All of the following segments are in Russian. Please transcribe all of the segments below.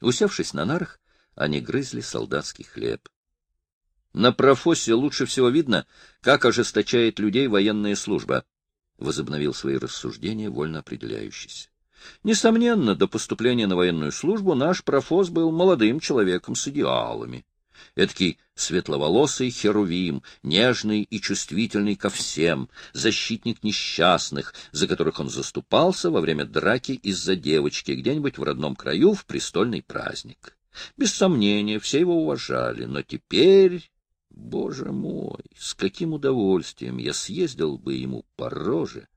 Усевшись на нарах, они грызли солдатский хлеб. На профосе лучше всего видно, как ожесточает людей военная служба, — возобновил свои рассуждения, вольно определяющийся. Несомненно, до поступления на военную службу наш профос был молодым человеком с идеалами. Эдакий светловолосый херувим, нежный и чувствительный ко всем, защитник несчастных, за которых он заступался во время драки из-за девочки где-нибудь в родном краю в престольный праздник. Без сомнения, все его уважали, но теперь... Боже мой, с каким удовольствием я съездил бы ему по роже,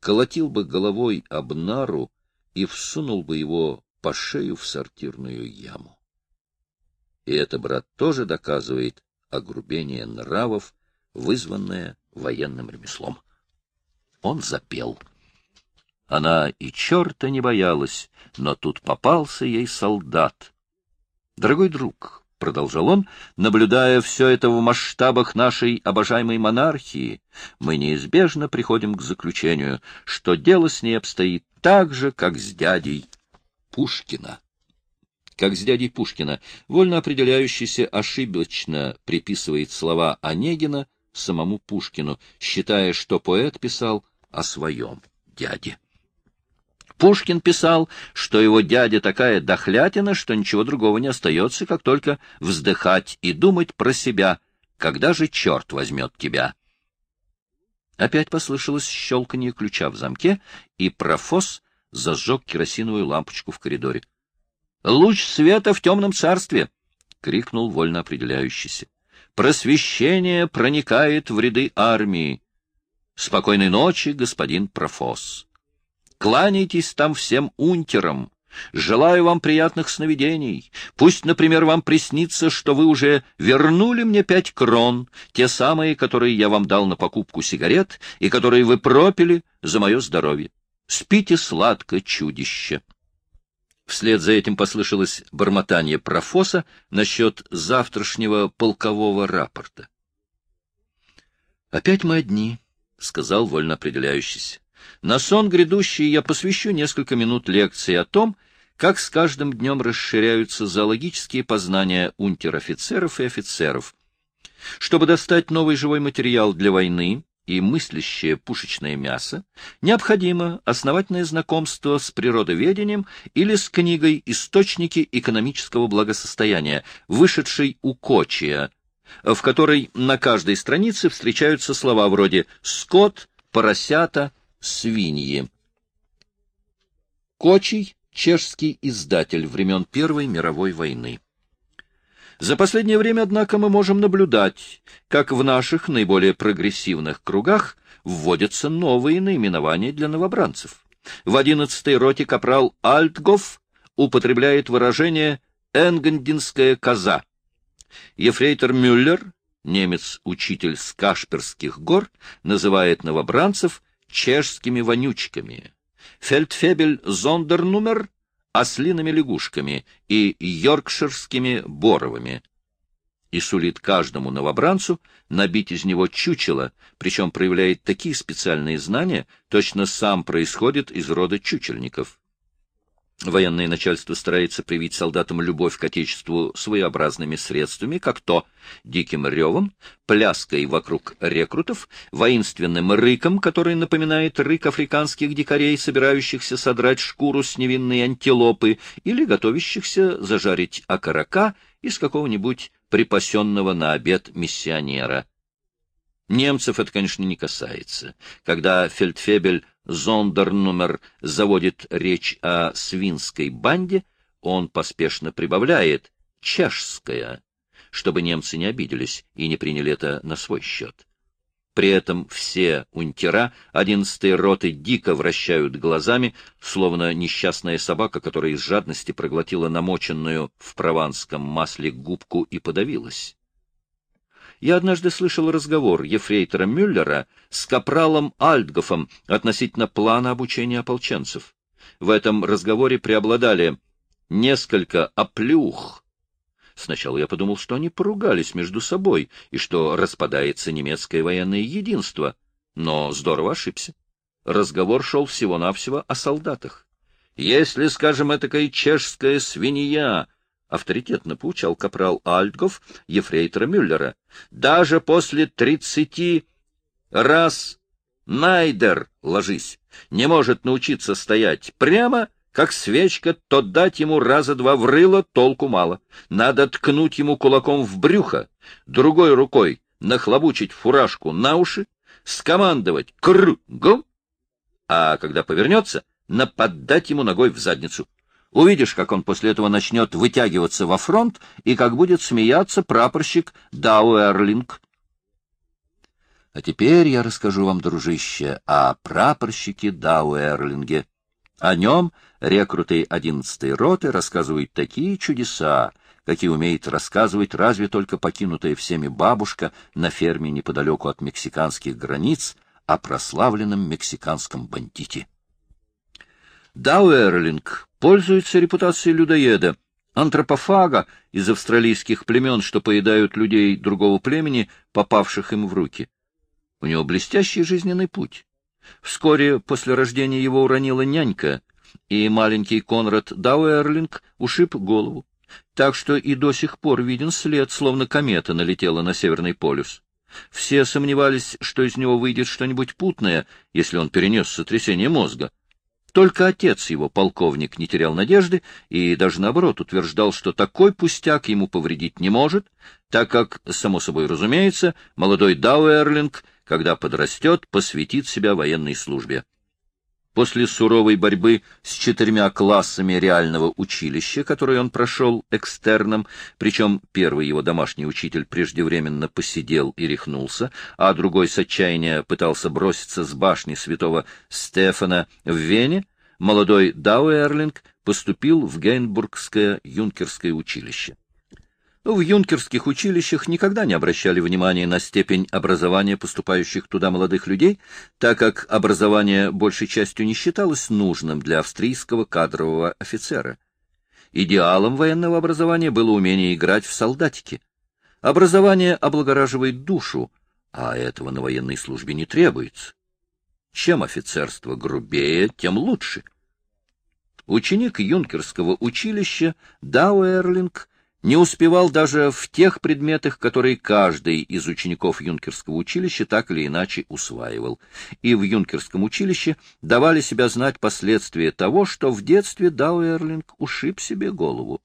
колотил бы головой об нару и всунул бы его по шею в сортирную яму. И это, брат, тоже доказывает огрубение нравов, вызванное военным ремеслом. Он запел. Она и черта не боялась, но тут попался ей солдат. Дорогой друг, — продолжал он, наблюдая все это в масштабах нашей обожаемой монархии, мы неизбежно приходим к заключению, что дело с ней обстоит так же, как с дядей Пушкина как с дядей Пушкина, вольно определяющийся ошибочно приписывает слова Онегина самому Пушкину, считая, что поэт писал о своем дяде. Пушкин писал, что его дядя такая дохлятина, что ничего другого не остается, как только вздыхать и думать про себя, когда же черт возьмет тебя. Опять послышалось щелканье ключа в замке, и профос зажег керосиновую лампочку в коридоре. Луч света в темном царстве! — крикнул вольно определяющийся. Просвещение проникает в ряды армии. Спокойной ночи, господин профос. Кланяйтесь там всем унтерам. Желаю вам приятных сновидений. Пусть, например, вам приснится, что вы уже вернули мне пять крон, те самые, которые я вам дал на покупку сигарет и которые вы пропили за мое здоровье. Спите сладко, чудище. Вслед за этим послышалось бормотание профоса насчет завтрашнего полкового рапорта. «Опять мы одни», — сказал вольно определяющийся. «На сон грядущий я посвящу несколько минут лекции о том, как с каждым днем расширяются зоологические познания унтер-офицеров и офицеров. Чтобы достать новый живой материал для войны, и мыслящее пушечное мясо, необходимо основательное знакомство с природоведением или с книгой «Источники экономического благосостояния», вышедшей у Кочия, в которой на каждой странице встречаются слова вроде «скот», «поросята», «свиньи». Кочий — чешский издатель времен Первой мировой войны. За последнее время, однако, мы можем наблюдать, как в наших наиболее прогрессивных кругах вводятся новые наименования для новобранцев. В одиннадцатой роте капрал Альтгоф употребляет выражение «энгендинская коза». Ефрейтор Мюллер, немец-учитель с Кашперских гор, называет новобранцев чешскими вонючками. Фельдфебель Зондернумер ослиными лягушками и йоркширскими боровыми, и сулит каждому новобранцу набить из него чучело, причем проявляет такие специальные знания, точно сам происходит из рода чучельников. Военное начальство старается привить солдатам любовь к Отечеству своеобразными средствами, как то диким ревом, пляской вокруг рекрутов, воинственным рыком, который напоминает рык африканских дикарей, собирающихся содрать шкуру с невинной антилопы или готовящихся зажарить окорока из какого-нибудь припасенного на обед миссионера. Немцев это, конечно, не касается. Когда фельдфебель Зондернумер заводит речь о свинской банде, он поспешно прибавляет «чешская», чтобы немцы не обиделись и не приняли это на свой счет. При этом все унтера одиннадцатой роты дико вращают глазами, словно несчастная собака, которая из жадности проглотила намоченную в прованском масле губку и подавилась. Я однажды слышал разговор ефрейтора Мюллера с капралом Альтгофом относительно плана обучения ополченцев. В этом разговоре преобладали несколько оплюх. Сначала я подумал, что они поругались между собой и что распадается немецкое военное единство, но здорово ошибся. Разговор шел всего-навсего о солдатах. Если, скажем, этакая чешская свинья, авторитетно поучал капрал Альтгов ефрейтора Мюллера, даже после тридцати раз Найдер, ложись, не может научиться стоять прямо, как свечка, то дать ему раза два в рыло толку мало. Надо ткнуть ему кулаком в брюхо, другой рукой нахлобучить фуражку на уши, скомандовать «кругом», а когда повернется, нападать ему ногой в задницу. Увидишь, как он после этого начнет вытягиваться во фронт и как будет смеяться прапорщик Дауэрлинг. А теперь я расскажу вам, дружище, о прапорщике Дауэрлинге. О нем рекруты 11-й роты рассказывают такие чудеса, какие умеет рассказывать разве только покинутая всеми бабушка на ферме неподалеку от мексиканских границ о прославленном мексиканском бандите. Дауэрлинг пользуется репутацией людоеда, антропофага из австралийских племен, что поедают людей другого племени, попавших им в руки. У него блестящий жизненный путь. Вскоре после рождения его уронила нянька, и маленький Конрад Дауэрлинг ушиб голову. Так что и до сих пор виден след, словно комета налетела на Северный полюс. Все сомневались, что из него выйдет что-нибудь путное, если он перенес сотрясение мозга. Только отец его, полковник, не терял надежды и даже наоборот утверждал, что такой пустяк ему повредить не может, так как, само собой разумеется, молодой Дауэрлинг, когда подрастет, посвятит себя военной службе. После суровой борьбы с четырьмя классами реального училища, которые он прошел экстерном, причем первый его домашний учитель преждевременно посидел и рехнулся, а другой с отчаяния пытался броситься с башни святого Стефана в Вене, молодой Дауэрлинг поступил в Гейнбургское юнкерское училище. В юнкерских училищах никогда не обращали внимания на степень образования поступающих туда молодых людей, так как образование большей частью не считалось нужным для австрийского кадрового офицера. Идеалом военного образования было умение играть в солдатики. Образование облагораживает душу, а этого на военной службе не требуется. Чем офицерство грубее, тем лучше. Ученик юнкерского училища Дауэрлинг не успевал даже в тех предметах, которые каждый из учеников юнкерского училища так или иначе усваивал. И в юнкерском училище давали себя знать последствия того, что в детстве Дауэрлинг ушиб себе голову.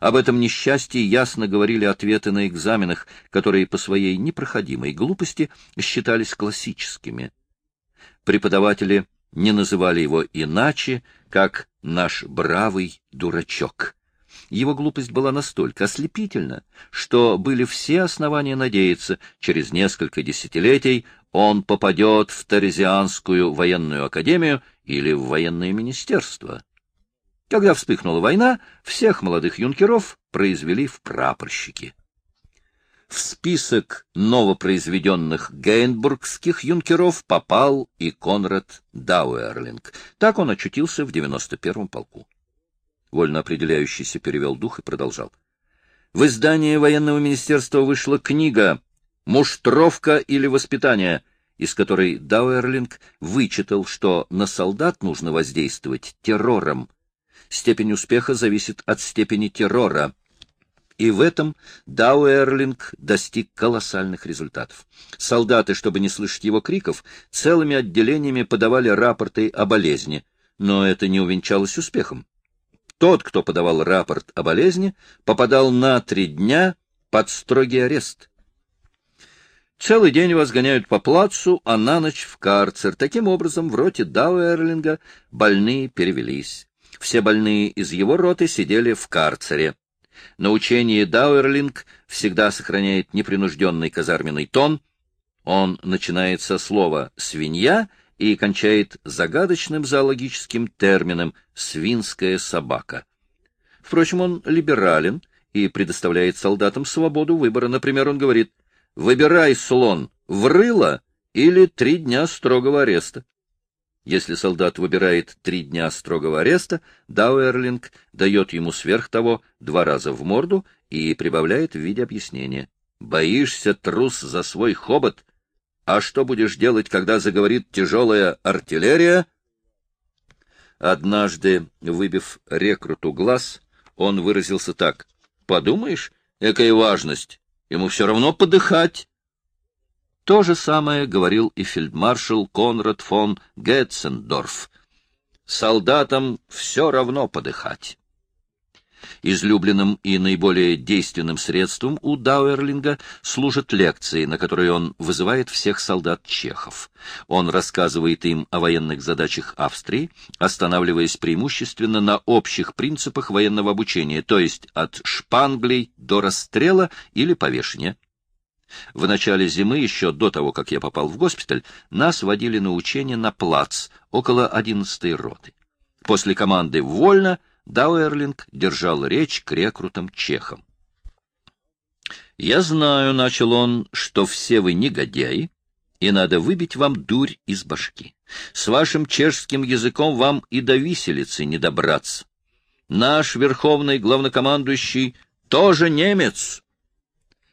Об этом несчастье ясно говорили ответы на экзаменах, которые по своей непроходимой глупости считались классическими. Преподаватели не называли его иначе, как «наш бравый дурачок». Его глупость была настолько ослепительна, что были все основания надеяться, через несколько десятилетий он попадет в Терезианскую военную академию или в военное министерство. Когда вспыхнула война, всех молодых юнкеров произвели в прапорщики. В список новопроизведенных гейнбургских юнкеров попал и Конрад Дауэрлинг. Так он очутился в 91-м полку. Вольно определяющийся перевел дух и продолжал. В издании военного министерства вышла книга «Муштровка или воспитание», из которой Дауэрлинг вычитал, что на солдат нужно воздействовать террором. Степень успеха зависит от степени террора. И в этом Дауэрлинг достиг колоссальных результатов. Солдаты, чтобы не слышать его криков, целыми отделениями подавали рапорты о болезни, но это не увенчалось успехом. Тот, кто подавал рапорт о болезни, попадал на три дня под строгий арест. Целый день вас гоняют по плацу, а на ночь в карцер. Таким образом, в роте Дауэрлинга больные перевелись. Все больные из его роты сидели в карцере. На учении Дауэрлинг всегда сохраняет непринужденный казарменный тон. Он начинает со слова «свинья» и кончает загадочным зоологическим термином «свинская собака». Впрочем, он либерален и предоставляет солдатам свободу выбора. Например, он говорит «Выбирай, слон, врыло или три дня строгого ареста». Если солдат выбирает три дня строгого ареста, Дауэрлинг дает ему сверх того два раза в морду и прибавляет в виде объяснения. «Боишься, трус, за свой хобот? А что будешь делать, когда заговорит тяжелая артиллерия? Однажды, выбив рекруту глаз, он выразился так. «Подумаешь, экая важность, ему все равно подыхать». То же самое говорил и фельдмаршал Конрад фон Гетцендорф. «Солдатам все равно подыхать». Излюбленным и наиболее действенным средством у Дауэрлинга служат лекции, на которые он вызывает всех солдат чехов. Он рассказывает им о военных задачах Австрии, останавливаясь преимущественно на общих принципах военного обучения, то есть от шпанглей до расстрела или повешения. В начале зимы, еще до того, как я попал в госпиталь, нас водили на учения на плац, около одиннадцатой роты. После команды «Вольно» Дауэрлинг держал речь к рекрутам чехам. «Я знаю, — начал он, — что все вы негодяи, и надо выбить вам дурь из башки. С вашим чешским языком вам и до виселицы не добраться. Наш верховный главнокомандующий тоже немец».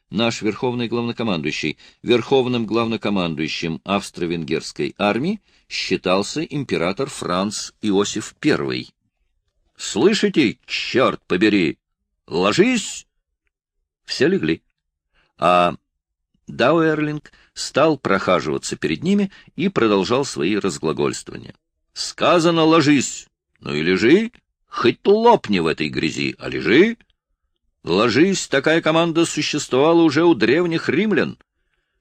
Наш верховный главнокомандующий, верховным главнокомандующим австро-венгерской армии считался император Франц Иосиф I. Слышите, черт побери! Ложись! Все легли. А Дауэрлинг стал прохаживаться перед ними и продолжал свои разглагольствования. Сказано «ложись», ну и лежи, хоть лопни в этой грязи, а лежи. Ложись, такая команда существовала уже у древних римлян.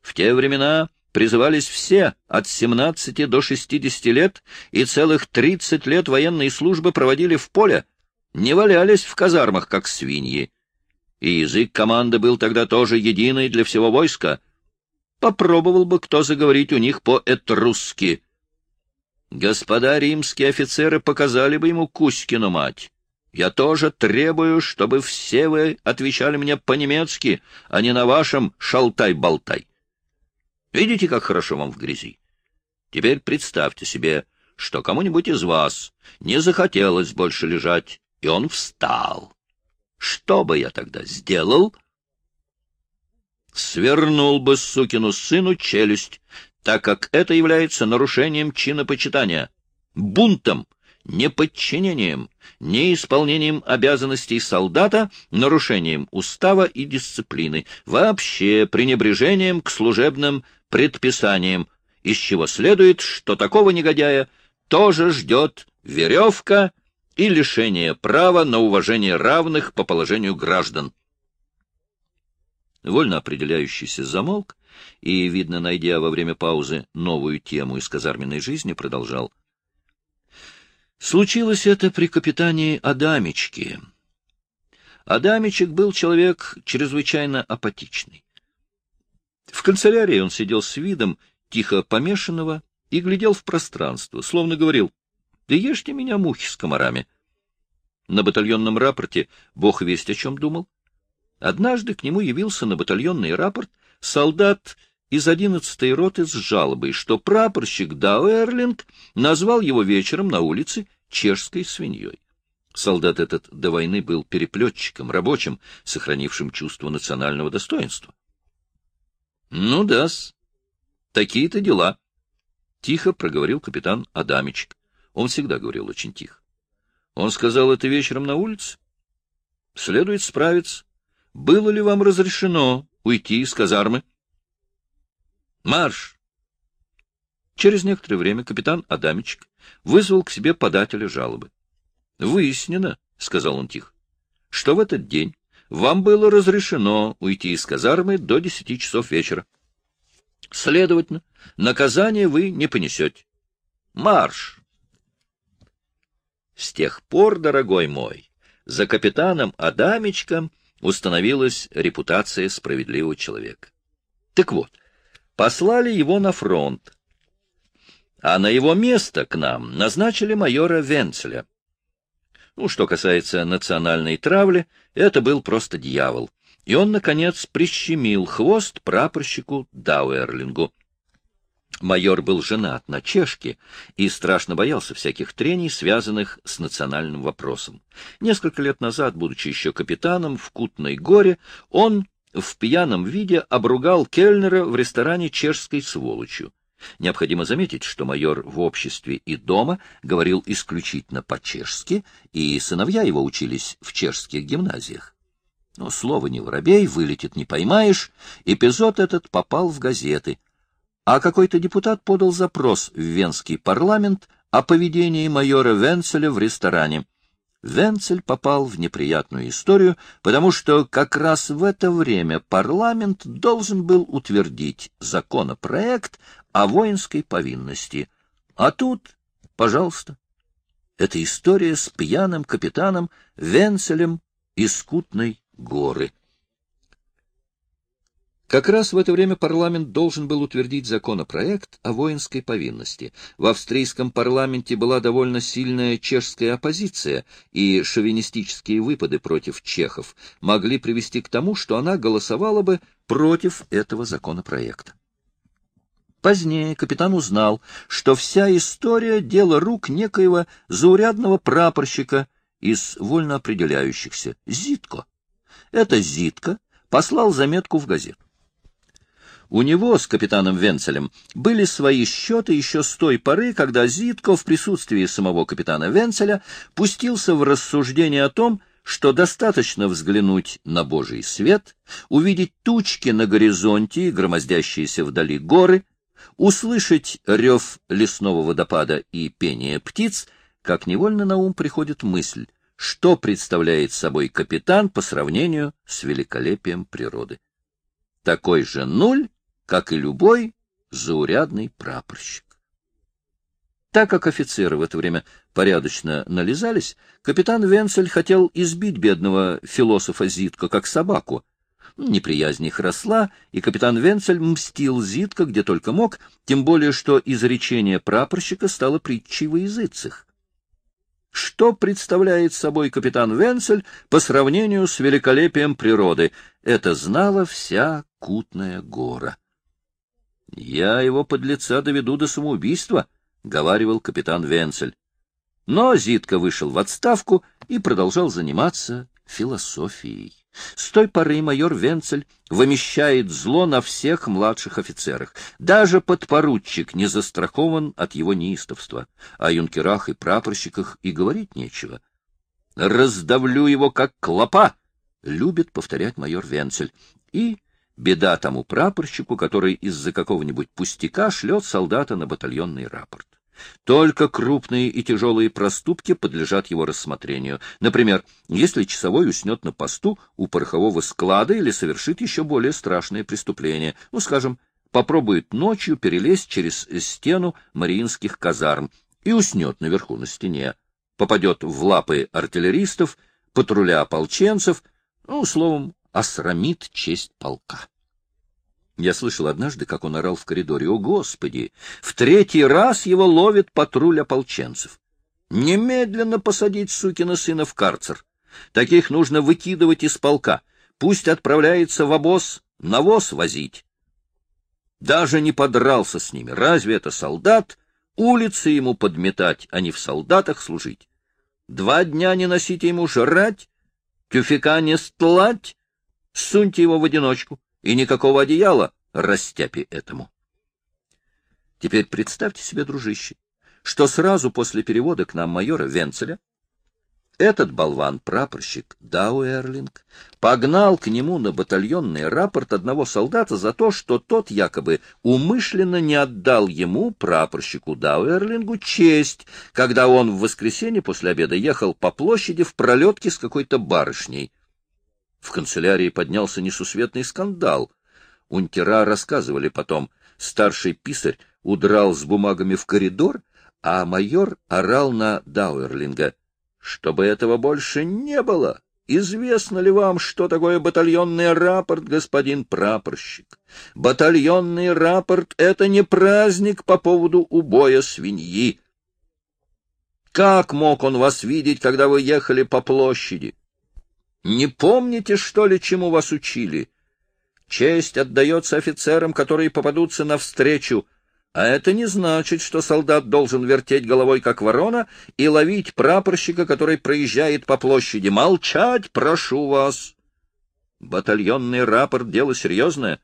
В те времена призывались все от 17 до 60 лет и целых 30 лет военной службы проводили в поле, не валялись в казармах, как свиньи. И язык команды был тогда тоже единый для всего войска. Попробовал бы кто заговорить у них по-этрусски. Господа римские офицеры показали бы ему Кузькину мать. Я тоже требую, чтобы все вы отвечали мне по-немецки, а не на вашем шалтай-болтай. Видите, как хорошо вам в грязи? Теперь представьте себе, что кому-нибудь из вас не захотелось больше лежать, и он встал. Что бы я тогда сделал? Свернул бы сукину сыну челюсть, так как это является нарушением чинопочитания, бунтом, неподчинением, неисполнением обязанностей солдата, нарушением устава и дисциплины, вообще пренебрежением к служебным предписанием, из чего следует, что такого негодяя тоже ждет веревка и лишение права на уважение равных по положению граждан. Вольно определяющийся замолк и, видно, найдя во время паузы новую тему из казарменной жизни, продолжал. Случилось это при капитане Адамичке. Адамичек был человек чрезвычайно апатичный. В канцелярии он сидел с видом тихо помешанного и глядел в пространство, словно говорил, «Да ешьте меня, мухи с комарами». На батальонном рапорте бог весть о чем думал. Однажды к нему явился на батальонный рапорт солдат из одиннадцатой роты с жалобой, что прапорщик Дауэрлинг назвал его вечером на улице чешской свиньей. Солдат этот до войны был переплетчиком, рабочим, сохранившим чувство национального достоинства. Ну да-с, такие-то дела. Тихо проговорил капитан Адамичек. Он всегда говорил очень тихо. Он сказал это вечером на улице. Следует справиться. Было ли вам разрешено уйти из казармы? Марш! Через некоторое время капитан Адамичек вызвал к себе подателя жалобы. — Выяснено, — сказал он тихо, — что в этот день вам было разрешено уйти из казармы до десяти часов вечера. Следовательно, наказание вы не понесете. Марш! С тех пор, дорогой мой, за капитаном Адамичком установилась репутация справедливого человека. Так вот, послали его на фронт, а на его место к нам назначили майора Венцеля. Ну, что касается национальной травли, это был просто дьявол. И он, наконец, прищемил хвост прапорщику Дауэрлингу. Майор был женат на чешке и страшно боялся всяких трений, связанных с национальным вопросом. Несколько лет назад, будучи еще капитаном в Кутной горе, он в пьяном виде обругал кельнера в ресторане чешской сволочью. Необходимо заметить, что майор в обществе и дома говорил исключительно по-чешски, и сыновья его учились в чешских гимназиях. Но слово не воробей, вылетит не поймаешь, эпизод этот попал в газеты, а какой-то депутат подал запрос в Венский парламент о поведении майора Венцеля в ресторане. Венцель попал в неприятную историю, потому что как раз в это время парламент должен был утвердить законопроект о воинской повинности. А тут, пожалуйста, эта история с пьяным капитаном Венцелем из Скутной горы. Как раз в это время парламент должен был утвердить законопроект о воинской повинности. В австрийском парламенте была довольно сильная чешская оппозиция, и шовинистические выпады против чехов могли привести к тому, что она голосовала бы против этого законопроекта. Позднее капитан узнал, что вся история — дело рук некоего заурядного прапорщика из вольно определяющихся, Зитко. Это Зитко послал заметку в газету. У него с капитаном Венцелем были свои счеты еще с той поры, когда Зитко в присутствии самого капитана Венцеля пустился в рассуждение о том, что достаточно взглянуть на Божий свет, увидеть тучки на горизонте и громоздящиеся вдали горы, услышать рев лесного водопада и пение птиц, как невольно на ум приходит мысль, что представляет собой капитан по сравнению с великолепием природы. Такой же нуль как и любой заурядный прапорщик. Так как офицеры в это время порядочно нализались, капитан Венцель хотел избить бедного философа Зитко как собаку. Неприязнь их росла, и капитан Венцель мстил Зитко где только мог, тем более что изречение прапорщика стало притчей во языцах. Что представляет собой капитан Венцель по сравнению с великолепием природы? Это знала вся Кутная гора. Я его под лица доведу до самоубийства, — говаривал капитан Венцель. Но Зитка вышел в отставку и продолжал заниматься философией. С той поры майор Венцель вымещает зло на всех младших офицерах. Даже подпоручик не застрахован от его неистовства. О юнкерах и прапорщиках и говорить нечего. «Раздавлю его, как клопа!» — любит повторять майор Венцель. И Беда тому прапорщику, который из-за какого-нибудь пустяка шлет солдата на батальонный рапорт. Только крупные и тяжелые проступки подлежат его рассмотрению. Например, если часовой уснет на посту у порохового склада или совершит еще более страшное преступление, ну, скажем, попробует ночью перелезть через стену мариинских казарм и уснет наверху на стене, попадет в лапы артиллеристов, патруля ополченцев, ну, словом, осрамит честь полка. Я слышал однажды, как он орал в коридоре. «О, Господи! В третий раз его ловит патруль ополченцев! Немедленно посадить сукина сына в карцер! Таких нужно выкидывать из полка! Пусть отправляется в обоз, навоз возить!» Даже не подрался с ними. Разве это солдат? Улицы ему подметать, а не в солдатах служить. Два дня не носите ему жрать, тюфика не стлать, Суньте его в одиночку, и никакого одеяла растяпи этому. Теперь представьте себе, дружище, что сразу после перевода к нам майора Венцеля этот болван-прапорщик Дауэрлинг погнал к нему на батальонный рапорт одного солдата за то, что тот якобы умышленно не отдал ему, прапорщику Дауэрлингу, честь, когда он в воскресенье после обеда ехал по площади в пролетке с какой-то барышней — в канцелярии поднялся несусветный скандал. Унтера рассказывали потом. Старший писарь удрал с бумагами в коридор, а майор орал на Дауэрлинга. «Чтобы этого больше не было!» Известно ли вам, что такое батальонный рапорт, господин прапорщик? Батальонный рапорт — это не праздник по поводу убоя свиньи. Как мог он вас видеть, когда вы ехали по площади? Не помните, что ли, чему вас учили? Честь отдается офицерам, которые попадутся навстречу, а это не значит, что солдат должен вертеть головой, как ворона, и ловить прапорщика, который проезжает по площади. Молчать, прошу вас! Батальонный рапорт — дело серьезное.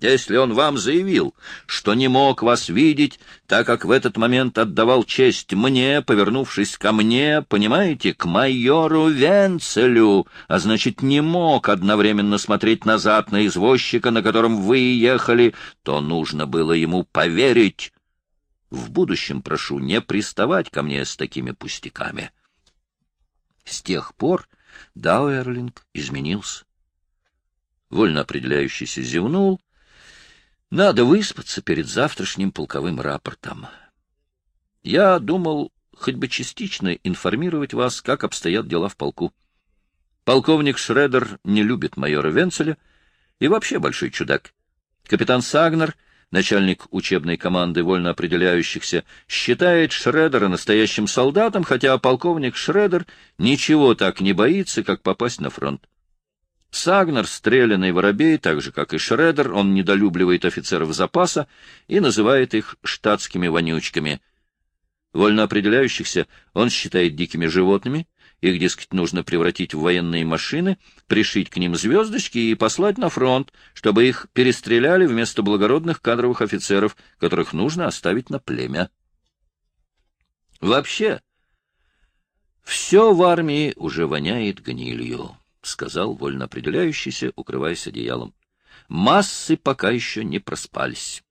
Если он вам заявил, что не мог вас видеть, так как в этот момент отдавал честь мне, повернувшись ко мне, понимаете, к майору Венцелю, а значит, не мог одновременно смотреть назад на извозчика, на котором вы ехали, то нужно было ему поверить. В будущем прошу не приставать ко мне с такими пустяками. С тех пор Дауэрлинг изменился. Вольно определяющийся зевнул, надо выспаться перед завтрашним полковым рапортом. Я думал хоть бы частично информировать вас, как обстоят дела в полку. Полковник Шредер не любит майора Венцеля и вообще большой чудак. Капитан Сагнер, начальник учебной команды вольно определяющихся, считает Шредера настоящим солдатом, хотя полковник Шредер ничего так не боится, как попасть на фронт. Сагнер — стрелянный воробей, так же, как и Шредер, он недолюбливает офицеров запаса и называет их штатскими вонючками. Вольно определяющихся он считает дикими животными, их, дескать, нужно превратить в военные машины, пришить к ним звездочки и послать на фронт, чтобы их перестреляли вместо благородных кадровых офицеров, которых нужно оставить на племя. Вообще, все в армии уже воняет гнилью. — сказал вольно определяющийся, укрываясь одеялом. Массы пока еще не проспались.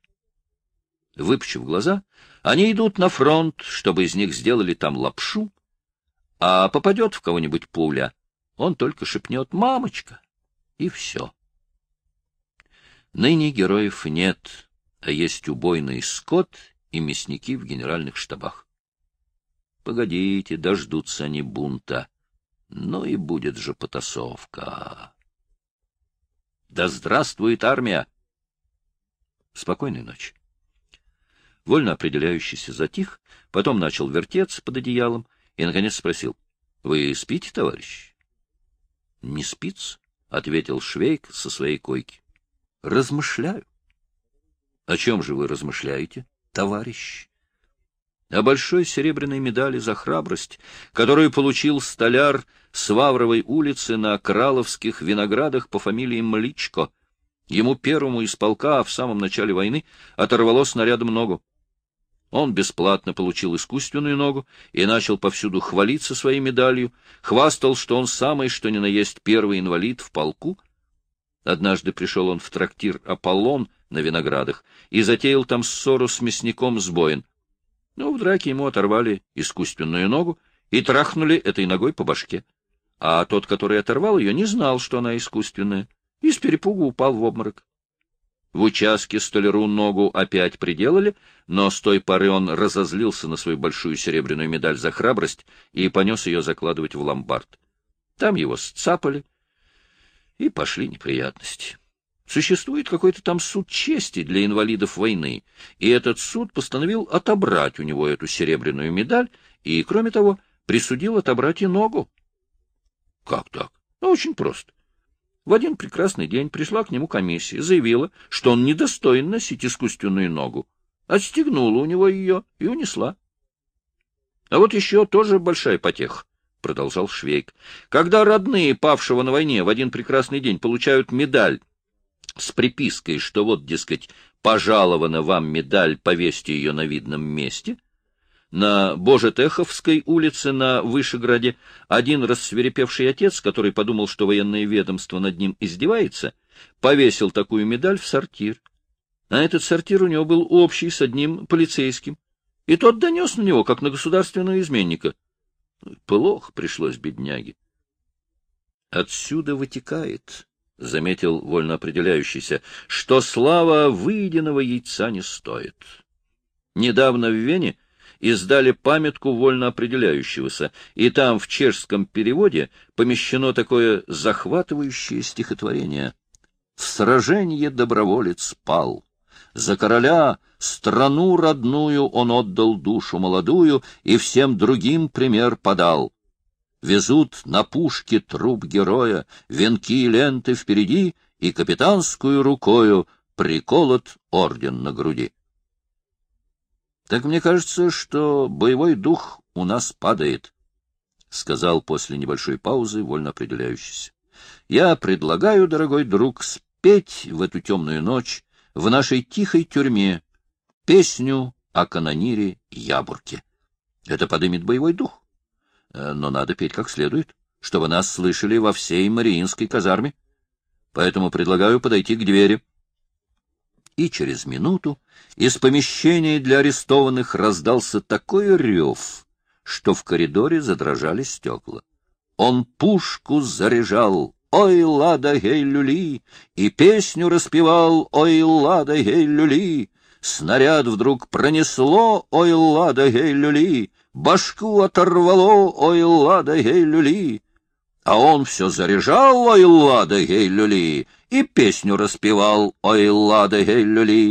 Выпучив глаза, они идут на фронт, чтобы из них сделали там лапшу, а попадет в кого-нибудь пуля, он только шепнет «мамочка» — и все. Ныне героев нет, а есть убойный скот и мясники в генеральных штабах. Погодите, дождутся они бунта. Ну и будет же потасовка. Да здравствует армия! Спокойной ночи. Вольно определяющийся затих, потом начал вертеться под одеялом и, наконец, спросил. — Вы спите, товарищ? — Не спится, — ответил Швейк со своей койки. — Размышляю. — О чем же вы размышляете, товарищ? О большой серебряной медали за храбрость, которую получил столяр с Вавровой улицы на Краловских виноградах по фамилии Мличко. Ему первому из полка в самом начале войны оторвало снарядом ногу. Он бесплатно получил искусственную ногу и начал повсюду хвалиться своей медалью, хвастал, что он самый, что ни на есть, первый инвалид в полку. Однажды пришел он в трактир «Аполлон» на виноградах и затеял там ссору с мясником Сбоин. Но в драке ему оторвали искусственную ногу и трахнули этой ногой по башке. А тот, который оторвал ее, не знал, что она искусственная, и с перепугу упал в обморок. В участке столяру ногу опять приделали, но с той поры он разозлился на свою большую серебряную медаль за храбрость и понес ее закладывать в ломбард. Там его сцапали, и пошли неприятности. Существует какой-то там суд чести для инвалидов войны, и этот суд постановил отобрать у него эту серебряную медаль и, кроме того, присудил отобрать и ногу. Как так? Ну, очень просто. В один прекрасный день пришла к нему комиссия, заявила, что он недостоин носить искусственную ногу, отстегнула у него ее и унесла. А вот еще тоже большая потеха, — продолжал Швейк. Когда родные павшего на войне в один прекрасный день получают медаль с припиской, что вот, дескать, пожалована вам медаль, повесьте ее на видном месте, на Божетеховской улице на Вышеграде один рассверепевший отец, который подумал, что военное ведомство над ним издевается, повесил такую медаль в сортир. А этот сортир у него был общий с одним полицейским. И тот донес на него, как на государственного изменника. Плохо пришлось бедняге. Отсюда вытекает, — заметил вольно определяющийся, — что слава выеденного яйца не стоит. Недавно в Вене издали памятку вольно определяющегося, и там в чешском переводе помещено такое захватывающее стихотворение. «В сраженье доброволец пал. За короля, страну родную он отдал душу молодую и всем другим пример подал. Везут на пушке труп героя, венки и ленты впереди, и капитанскую рукою приколот орден на груди. Так мне кажется, что боевой дух у нас падает, — сказал после небольшой паузы вольно определяющийся. Я предлагаю, дорогой друг, спеть в эту темную ночь в нашей тихой тюрьме песню о канонире Ябурке. Это подымет боевой дух. Э, но надо петь как следует, чтобы нас слышали во всей Мариинской казарме. Поэтому предлагаю подойти к двери. И через минуту из помещения для арестованных раздался такой рев, что в коридоре задрожали стекла. Он пушку заряжал, ой, лада, гей, люли, и песню распевал, ой, лада, гей, люли. Снаряд вдруг пронесло, ой, лада, гей, люли, башку оторвало, ой, лада, гей, люли. А он все заряжал, ой, лада, гей, люли, и песню распевал, ой, лада, гей, люли.